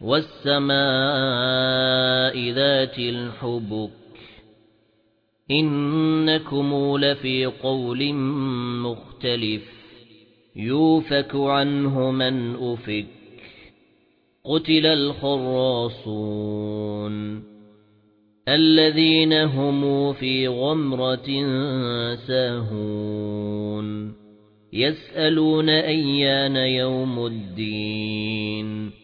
وَالسَّمَاءِ ذَاتِ الْحُبُكِ إِنَّكُمْ لَفِي قَوْلٍ مُخْتَلِفٍ يُؤْفَكُ عَنْهُ مَنْ أُفِكَ قُتِلَ الْخَرَّاصُونَ الَّذِينَ هُمْ فِي غَمْرَةٍ سَاهُونَ يَسْأَلُونَ أَيَّانَ يَوْمُ الدِّينِ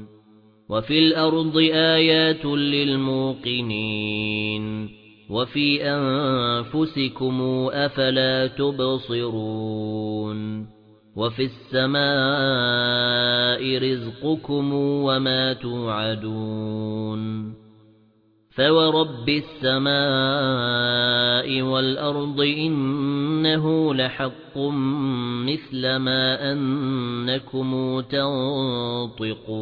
وَفِي الْأَرْضِ آيَاتٌ لِلْمُوقِنِينَ وَفِي أَنفُسِكُمْ أَفَلَا تُبْصِرُونَ وَفِي السَّمَاءِ رِزْقُكُمْ وَمَا تُوعَدُونَ فَوَرَبِّ السَّمَاءِ وَالْأَرْضِ إِنَّهُ لَحَقٌّ مِثْلَ مَا أَنَّكُمْ تَنطِقُونَ